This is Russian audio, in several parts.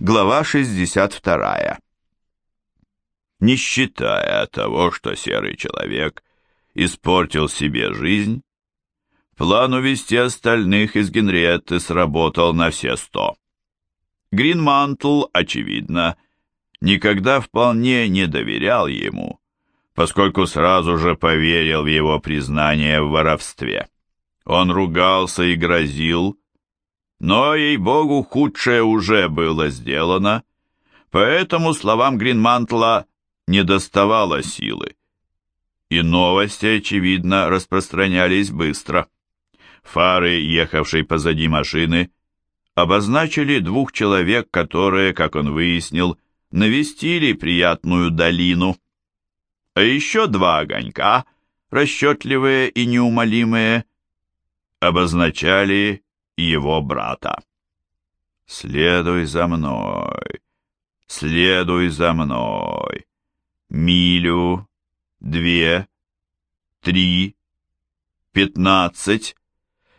Глава 62. Не считая того, что серый человек испортил себе жизнь, план увести остальных из Генриетты сработал на все сто. Гринмантл, очевидно, никогда вполне не доверял ему, поскольку сразу же поверил в его признание в воровстве. Он ругался и грозил, но, ей-богу, худшее уже было сделано, поэтому словам Гринмантла не доставало силы. И новости, очевидно, распространялись быстро. Фары, ехавшей позади машины, обозначили двух человек, которые, как он выяснил, навестили приятную долину. А еще два огонька, расчетливые и неумолимые, обозначали его брата. «Следуй за мной, следуй за мной. Милю, две, три, пятнадцать».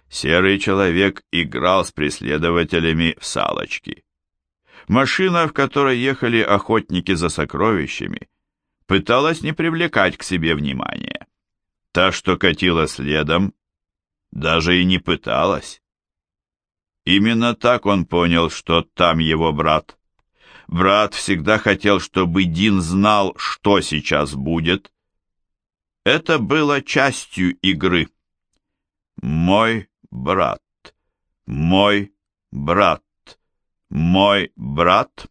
Серый человек играл с преследователями в салочки. Машина, в которой ехали охотники за сокровищами, пыталась не привлекать к себе внимания. Та, что катила следом, даже и не пыталась. Именно так он понял, что там его брат. Брат всегда хотел, чтобы Дин знал, что сейчас будет. Это было частью игры. «Мой брат, мой брат, мой брат».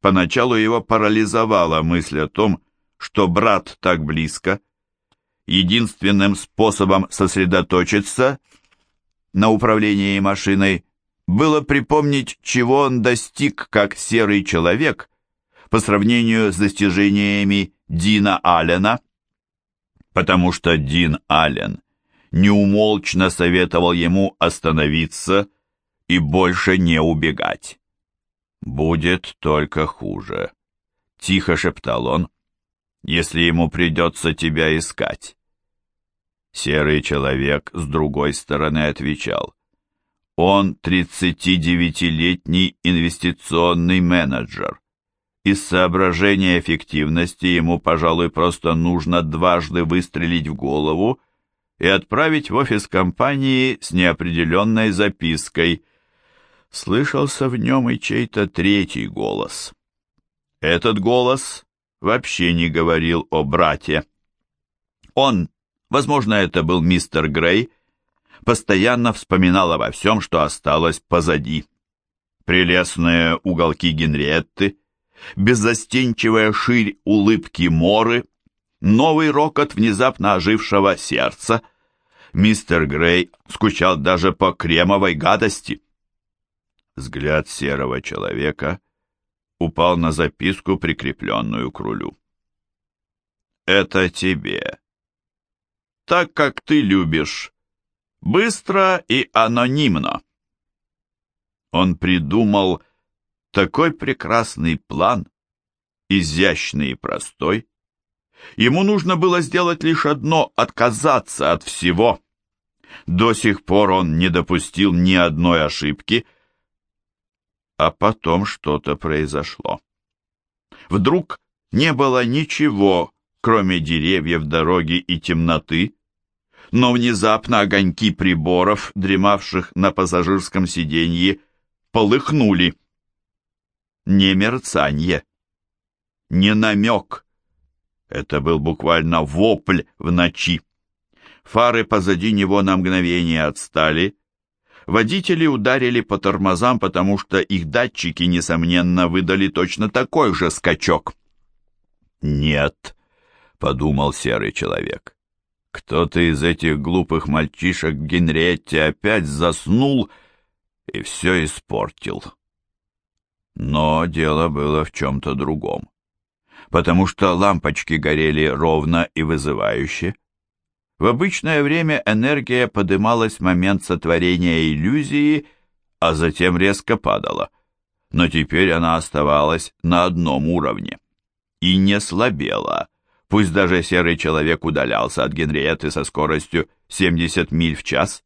Поначалу его парализовала мысль о том, что брат так близко. Единственным способом сосредоточиться — на управлении машиной было припомнить, чего он достиг как серый человек по сравнению с достижениями Дина Аллена, потому что Дин Аллен неумолчно советовал ему остановиться и больше не убегать. «Будет только хуже», — тихо шептал он, — «если ему придется тебя искать». Серый человек с другой стороны отвечал. Он 39-летний инвестиционный менеджер. Из соображения эффективности ему, пожалуй, просто нужно дважды выстрелить в голову и отправить в офис компании с неопределенной запиской. Слышался в нем и чей-то третий голос. Этот голос вообще не говорил о брате. Он возможно, это был мистер Грей, постоянно вспоминал обо всем, что осталось позади. Прелестные уголки Генриетты, беззастенчивая ширь улыбки Моры, новый рокот внезапно ожившего сердца. Мистер Грей скучал даже по кремовой гадости. Взгляд серого человека упал на записку, прикрепленную к рулю. «Это тебе», так, как ты любишь. Быстро и анонимно. Он придумал такой прекрасный план, изящный и простой. Ему нужно было сделать лишь одно — отказаться от всего. До сих пор он не допустил ни одной ошибки, а потом что-то произошло. Вдруг не было ничего, кроме деревьев, дороги и темноты, но внезапно огоньки приборов, дремавших на пассажирском сиденье, полыхнули. Не мерцанье, не намек. Это был буквально вопль в ночи. Фары позади него на мгновение отстали. Водители ударили по тормозам, потому что их датчики, несомненно, выдали точно такой же скачок. «Нет», подумал серый человек. Кто-то из этих глупых мальчишек в Генриетте опять заснул и все испортил. Но дело было в чем-то другом, потому что лампочки горели ровно и вызывающе. В обычное время энергия подымалась в момент сотворения иллюзии, а затем резко падала, но теперь она оставалась на одном уровне и не слабела, Пусть даже серый человек удалялся от Генриетты со скоростью 70 миль в час.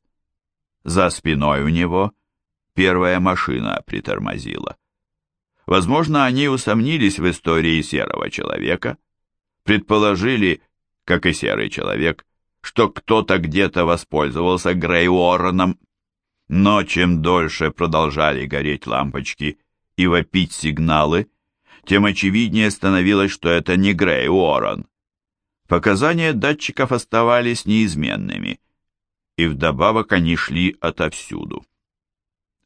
За спиной у него первая машина притормозила. Возможно, они усомнились в истории серого человека, предположили, как и серый человек, что кто-то где-то воспользовался Грей Уорреном. Но чем дольше продолжали гореть лампочки и вопить сигналы, тем очевиднее становилось, что это не Грей Уоррен. Показания датчиков оставались неизменными, и вдобавок они шли отовсюду.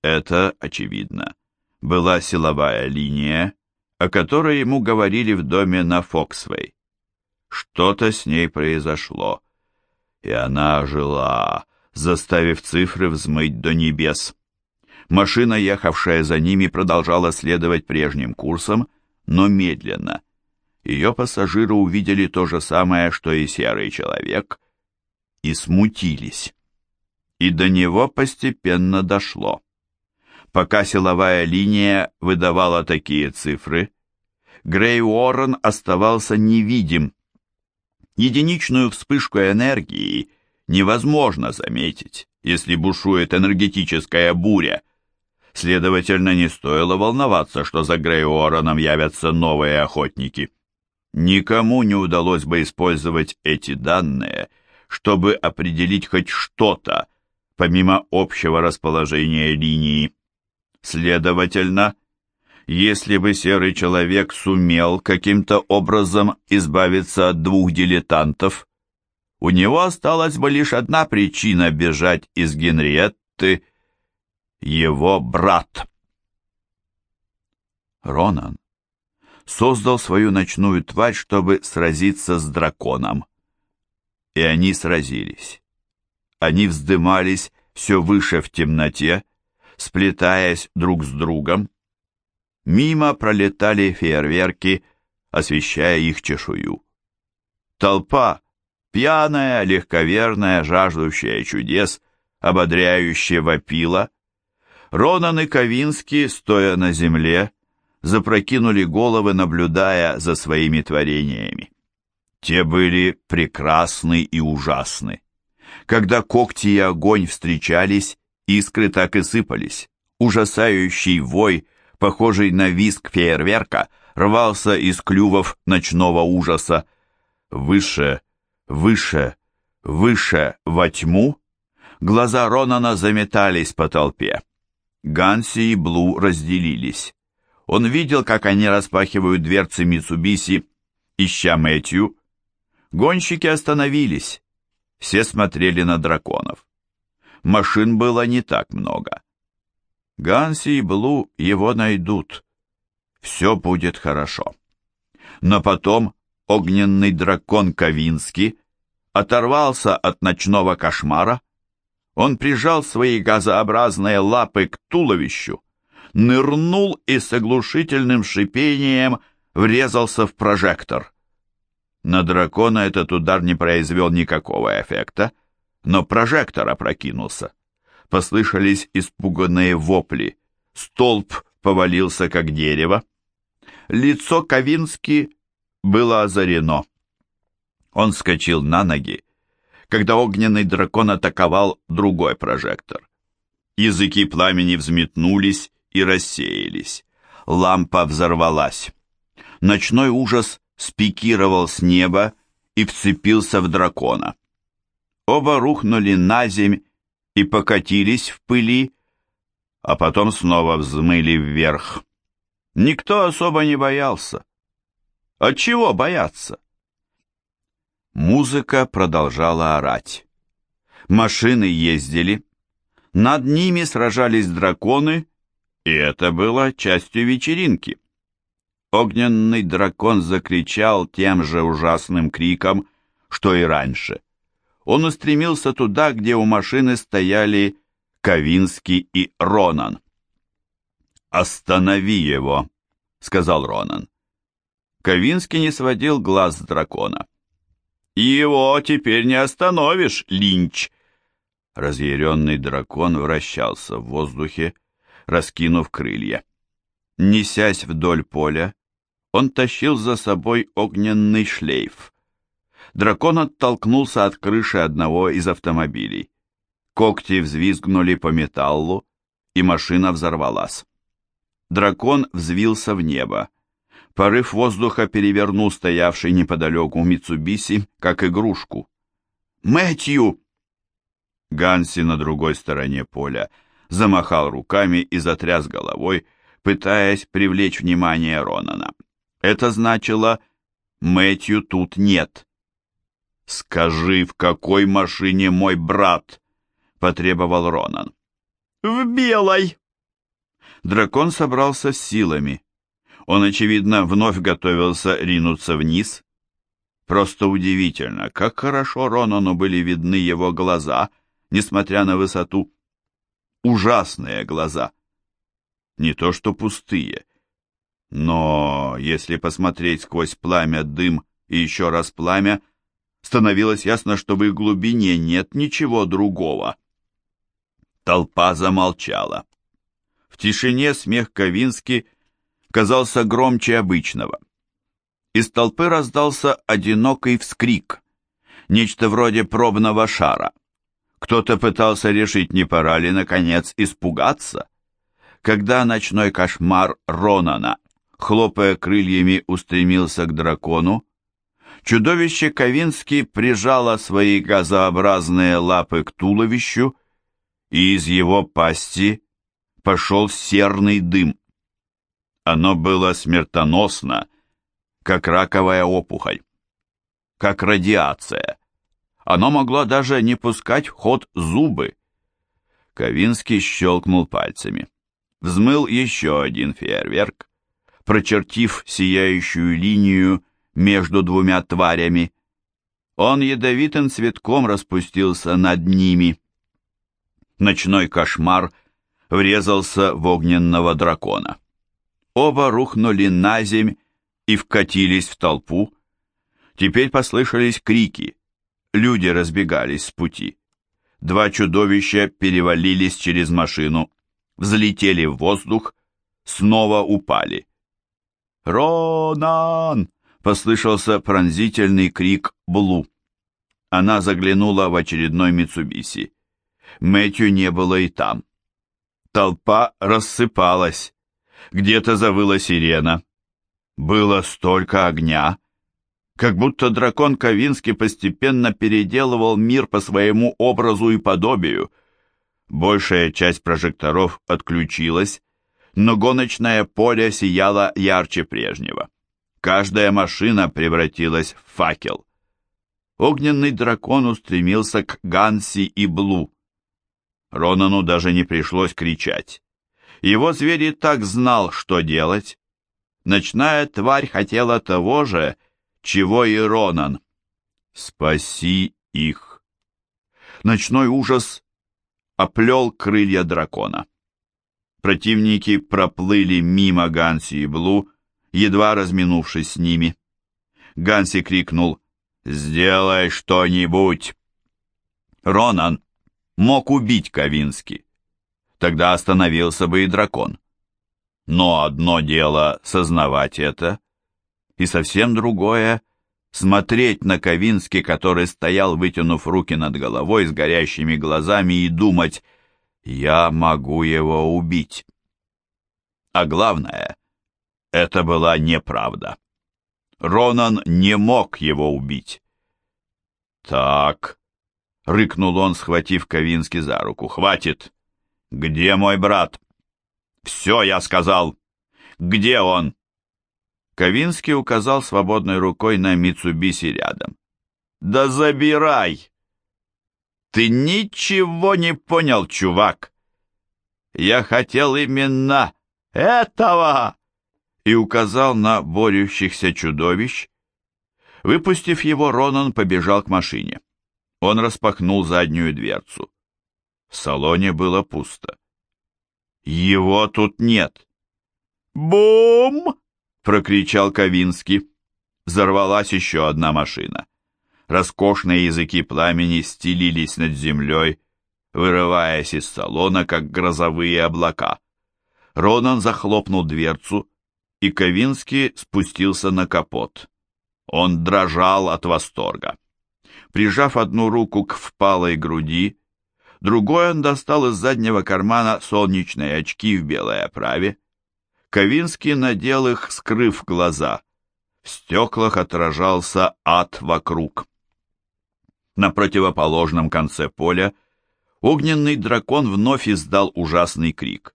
Это, очевидно, была силовая линия, о которой ему говорили в доме на Фоксвей. Что-то с ней произошло, и она ожила, заставив цифры взмыть до небес. Машина, ехавшая за ними, продолжала следовать прежним курсом, но медленно. Ее пассажиры увидели то же самое, что и серый человек, и смутились. И до него постепенно дошло. Пока силовая линия выдавала такие цифры, Грей Уоррен оставался невидим. Единичную вспышку энергии невозможно заметить, если бушует энергетическая буря. Следовательно, не стоило волноваться, что за Грей Уорреном явятся новые охотники. Никому не удалось бы использовать эти данные, чтобы определить хоть что-то, помимо общего расположения линии. Следовательно, если бы серый человек сумел каким-то образом избавиться от двух дилетантов, у него осталась бы лишь одна причина бежать из Генриетты — его брат. Ронан создал свою ночную тварь, чтобы сразиться с драконом. И они сразились. Они вздымались все выше в темноте, сплетаясь друг с другом. Мимо пролетали фейерверки, освещая их чешую. Толпа, пьяная, легковерная, жаждущая чудес, ободряюще вопила. Ронан и Ковинский, стоя на земле, запрокинули головы, наблюдая за своими творениями. Те были прекрасны и ужасны. Когда когти и огонь встречались, Искры так и сыпались. Ужасающий вой, похожий на визг фейерверка, рвался из клювов ночного ужаса. Выше, выше, выше во тьму. Глаза Ронана заметались по толпе. Ганси и Блу разделились. Он видел, как они распахивают дверцы Митсубиси, ища Мэтью. Гонщики остановились. Все смотрели на драконов машин было не так много. Ганси и Блу его найдут. Все будет хорошо. Но потом огненный дракон Ковинский оторвался от ночного кошмара. Он прижал свои газообразные лапы к туловищу, нырнул и с оглушительным шипением врезался в прожектор. На дракона этот удар не произвел никакого эффекта, но прожектор опрокинулся. Послышались испуганные вопли. Столб повалился, как дерево. Лицо Ковински было озарено. Он вскочил на ноги, когда огненный дракон атаковал другой прожектор. Языки пламени взметнулись и рассеялись. Лампа взорвалась. Ночной ужас спикировал с неба и вцепился в дракона. Оба рухнули на земь и покатились в пыли, а потом снова взмыли вверх. Никто особо не боялся. От чего бояться? Музыка продолжала орать. Машины ездили. Над ними сражались драконы, и это было частью вечеринки. Огненный дракон закричал тем же ужасным криком, что и раньше он устремился туда, где у машины стояли Ковинский и Ронан. «Останови его», — сказал Ронан. Ковинский не сводил глаз с дракона. «Его теперь не остановишь, Линч!» Разъяренный дракон вращался в воздухе, раскинув крылья. Несясь вдоль поля, он тащил за собой огненный шлейф дракон оттолкнулся от крыши одного из автомобилей. Когти взвизгнули по металлу, и машина взорвалась. дракон взвился в небо. Порыв воздуха перевернул стоявший неподалеку Митсубиси, как игрушку. «Мэтью!» Ганси на другой стороне поля замахал руками и затряс головой, пытаясь привлечь внимание Ронана. Это значило «Мэтью тут нет». «Скажи, в какой машине мой брат?» — потребовал Ронан. «В белой!» Дракон собрался с силами. Он, очевидно, вновь готовился ринуться вниз. Просто удивительно, как хорошо Ронану были видны его глаза, несмотря на высоту. Ужасные глаза. Не то что пустые. Но если посмотреть сквозь пламя, дым и еще раз пламя, становилось ясно, что в их глубине нет ничего другого. Толпа замолчала. В тишине смех Ковински казался громче обычного. Из толпы раздался одинокий вскрик, нечто вроде пробного шара. Кто-то пытался решить, не пора ли, наконец, испугаться. Когда ночной кошмар Ронана, хлопая крыльями, устремился к дракону, чудовище Ковински прижало свои газообразные лапы к туловищу, и из его пасти пошел серный дым. Оно было смертоносно, как раковая опухоль, как радиация. Оно могло даже не пускать в ход зубы. Ковинский щелкнул пальцами. Взмыл еще один фейерверк, прочертив сияющую линию между двумя тварями. Он ядовитым цветком распустился над ними. Ночной кошмар врезался в огненного дракона. Оба рухнули на земь и вкатились в толпу. Теперь послышались крики. Люди разбегались с пути. Два чудовища перевалились через машину, взлетели в воздух, снова упали. «Ронан!» — послышался пронзительный крик Блу. Она заглянула в очередной Митсубиси. Мэтью не было и там. Толпа рассыпалась. Где-то завыла сирена. Было столько огня, как будто дракон Ковинский постепенно переделывал мир по своему образу и подобию. Большая часть прожекторов отключилась, но гоночное поле сияло ярче прежнего. Каждая машина превратилась в факел. Огненный дракон устремился к Ганси и Блу. Ронану даже не пришлось кричать. Его зверь и так знал, что делать. Ночная тварь хотела того же, чего и Ронан. Спаси их. Ночной ужас оплел крылья дракона. Противники проплыли мимо Ганси и Блу, едва разминувшись с ними. Ганси крикнул «Сделай что-нибудь!» Ронан мог убить Ковински. Тогда остановился бы и дракон. Но одно дело сознавать это, и совсем другое — смотреть на Ковински, который стоял, вытянув руки над головой с горящими глазами, и думать «Я могу его убить». А главное, это была неправда. Ронан не мог его убить. «Так», — рыкнул он, схватив Ковински за руку. «Хватит! Где мой брат?» «Все, я сказал! Где он?» Ковинский указал свободной рукой на Митсубиси рядом. «Да забирай!» «Ты ничего не понял, чувак! Я хотел именно этого!» И указал на борющихся чудовищ. Выпустив его, Ронан побежал к машине. Он распахнул заднюю дверцу. В салоне было пусто. Его тут нет. «Бум!» — прокричал Ковинский. Взорвалась еще одна машина. Роскошные языки пламени стелились над землей, вырываясь из салона, как грозовые облака. Ронан захлопнул дверцу, и Ковинский спустился на капот. Он дрожал от восторга. Прижав одну руку к впалой груди, другой он достал из заднего кармана солнечные очки в белой оправе. Ковинский надел их, скрыв глаза. В стеклах отражался ад вокруг. На противоположном конце поля огненный дракон вновь издал ужасный крик.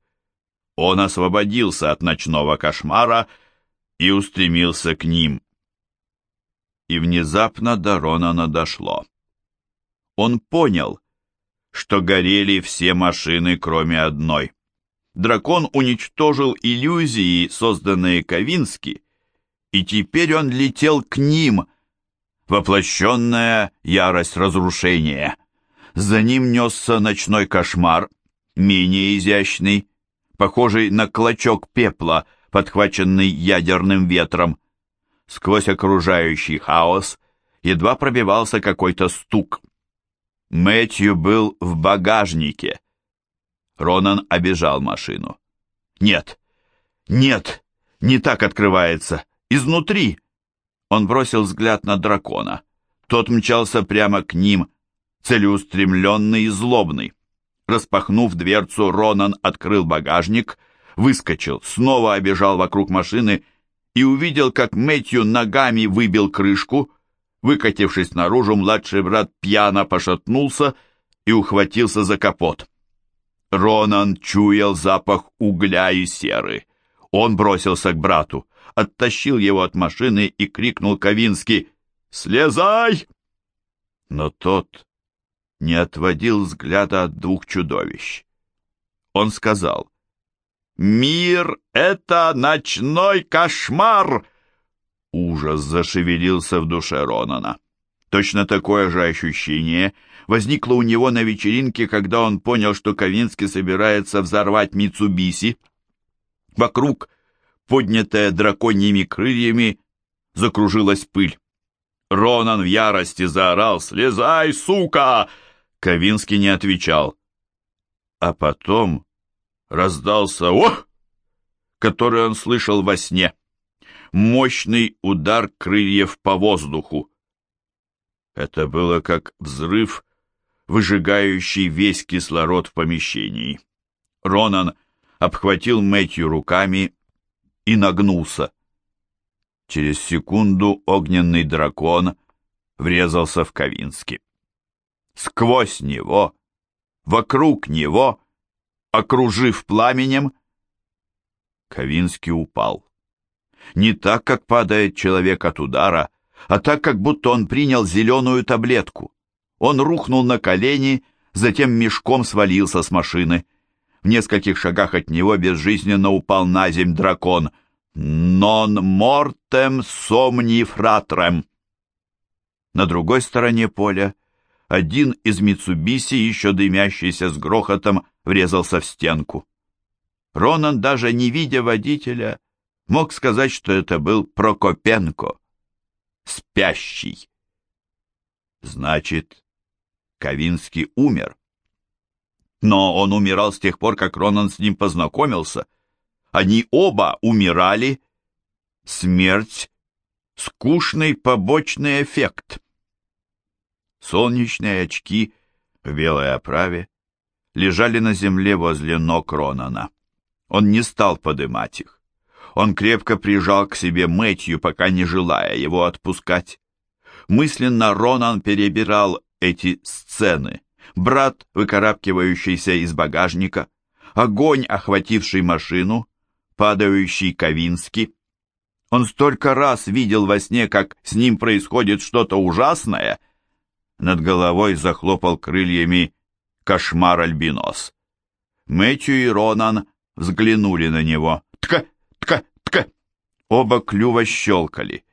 Он освободился от ночного кошмара и устремился к ним. И внезапно до Ронана дошло. Он понял, что горели все машины, кроме одной. Дракон уничтожил иллюзии, созданные Ковински, и теперь он летел к ним, воплощенная ярость разрушения. За ним несся ночной кошмар, менее изящный, похожий на клочок пепла, подхваченный ядерным ветром. Сквозь окружающий хаос едва пробивался какой-то стук. Мэтью был в багажнике. Ронан обежал машину. «Нет! Нет! Не так открывается! Изнутри!» Он бросил взгляд на дракона. Тот мчался прямо к ним, целеустремленный и злобный. Распахнув дверцу, Ронан открыл багажник, выскочил, снова обежал вокруг машины и увидел, как Мэтью ногами выбил крышку. Выкатившись наружу, младший брат пьяно пошатнулся и ухватился за капот. Ронан чуял запах угля и серы. Он бросился к брату, оттащил его от машины и крикнул Ковински «Слезай!» Но тот не отводил взгляда от двух чудовищ. Он сказал, «Мир — это ночной кошмар!» Ужас зашевелился в душе Ронана. Точно такое же ощущение возникло у него на вечеринке, когда он понял, что Ковинский собирается взорвать Митсубиси. Вокруг, поднятая драконьими крыльями, закружилась пыль. Ронан в ярости заорал «Слезай, сука!» Ковинский не отвечал. А потом раздался «Ох!», который он слышал во сне. Мощный удар крыльев по воздуху. Это было как взрыв, выжигающий весь кислород в помещении. Ронан обхватил Мэтью руками и нагнулся. Через секунду огненный дракон врезался в Ковински сквозь него, вокруг него, окружив пламенем, Ковинский упал. Не так, как падает человек от удара, а так, как будто он принял зеленую таблетку. Он рухнул на колени, затем мешком свалился с машины. В нескольких шагах от него безжизненно упал на земь дракон. «Non mortem somni fratrem». На другой стороне поля один из Митсубиси, еще дымящийся с грохотом, врезался в стенку. Ронан, даже не видя водителя, мог сказать, что это был Прокопенко, спящий. Значит, Ковинский умер. Но он умирал с тех пор, как Ронан с ним познакомился. Они оба умирали. Смерть — скучный побочный эффект. Солнечные очки в белой оправе лежали на земле возле ног Ронана. Он не стал подымать их. Он крепко прижал к себе Мэтью, пока не желая его отпускать. Мысленно Ронан перебирал эти сцены. Брат, выкарабкивающийся из багажника, огонь, охвативший машину, падающий Ковинский. Он столько раз видел во сне, как с ним происходит что-то ужасное, над головой захлопал крыльями кошмар-альбинос. Мэтью и Ронан взглянули на него. «Тка! Тка! Тка!» Оба клюва щелкали.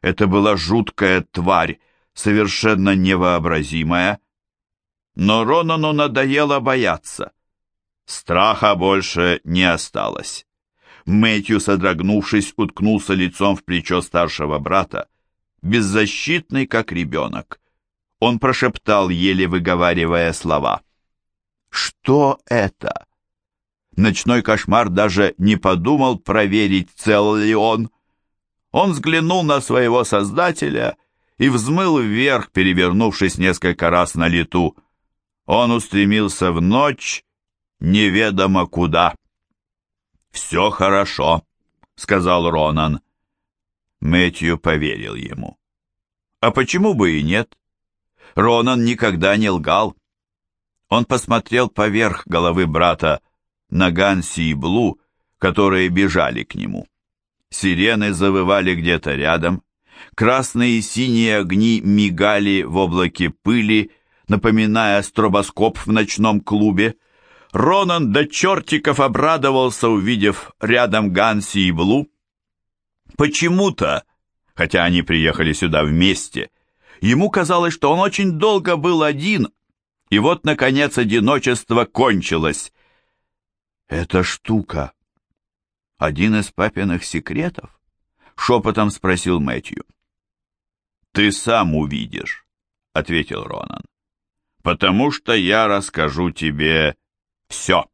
Это была жуткая тварь, совершенно невообразимая. Но Ронану надоело бояться. Страха больше не осталось. Мэтью, содрогнувшись, уткнулся лицом в плечо старшего брата, беззащитный, как ребенок. Он прошептал, еле выговаривая слова. «Что это?» Ночной кошмар даже не подумал проверить, цел ли он. Он взглянул на своего создателя и взмыл вверх, перевернувшись несколько раз на лету. Он устремился в ночь неведомо куда. «Все хорошо», сказал Ронан. Мэтью поверил ему. А почему бы и нет? Ронан никогда не лгал. Он посмотрел поверх головы брата на Ганси и Блу, которые бежали к нему. Сирены завывали где-то рядом, красные и синие огни мигали в облаке пыли, напоминая стробоскоп в ночном клубе. Ронан до чертиков обрадовался, увидев рядом Ганси и Блу. Почему-то, хотя они приехали сюда вместе, ему казалось, что он очень долго был один, и вот, наконец, одиночество кончилось. «Эта штука один из папиных секретов?» — шепотом спросил Мэтью. «Ты сам увидишь», — ответил Ронан, — «потому что я расскажу тебе все».